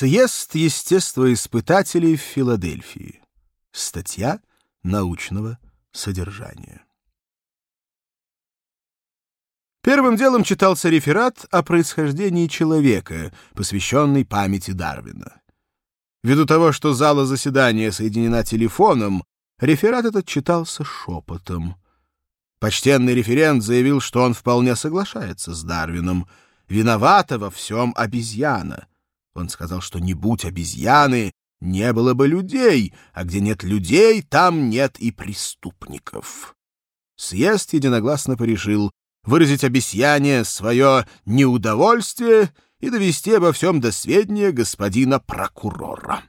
Съезд естествоиспытателей в Филадельфии. Статья научного содержания. Первым делом читался реферат о происхождении человека, посвященный памяти Дарвина. Ввиду того, что зала заседания соединена телефоном, реферат этот читался шепотом. Почтенный референт заявил, что он вполне соглашается с Дарвином. Виновата во всем обезьяна. Он сказал, что не будь обезьяны, не было бы людей, а где нет людей, там нет и преступников. Съезд единогласно порешил выразить обесьяне свое неудовольствие и довести обо всем до сведения господина прокурора.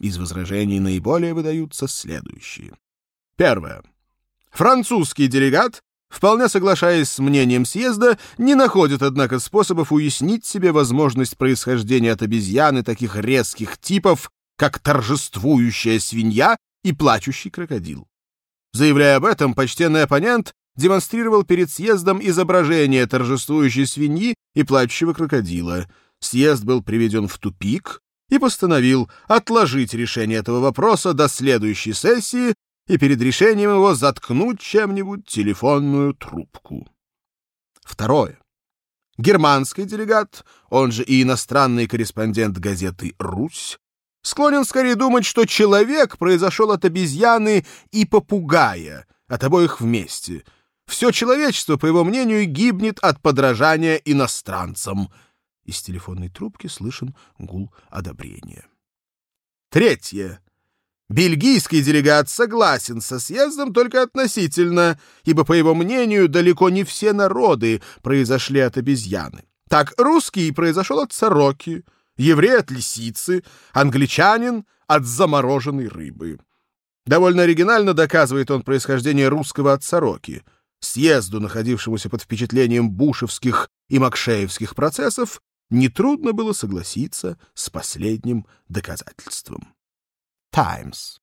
Из возражений наиболее выдаются следующие. Первое. Французский делегат, вполне соглашаясь с мнением съезда, не находит, однако, способов уяснить себе возможность происхождения от обезьяны таких резких типов, как торжествующая свинья и плачущий крокодил. Заявляя об этом, почтенный оппонент демонстрировал перед съездом изображение торжествующей свиньи и плачущего крокодила. Съезд был приведен в тупик и постановил отложить решение этого вопроса до следующей сессии и перед решением его заткнуть чем-нибудь телефонную трубку. Второе. Германский делегат, он же и иностранный корреспондент газеты «Русь», склонен скорее думать, что человек произошел от обезьяны и попугая, от обоих вместе. Все человечество, по его мнению, гибнет от подражания иностранцам. Из телефонной трубки слышен гул одобрения. Третье. Бельгийский делегат согласен со съездом только относительно, ибо, по его мнению, далеко не все народы произошли от обезьяны. Так русский произошел от сороки, еврей от лисицы, англичанин от замороженной рыбы. Довольно оригинально доказывает он происхождение русского от сороки. Съезду, находившемуся под впечатлением бушевских и макшеевских процессов, нетрудно было согласиться с последним доказательством. Times.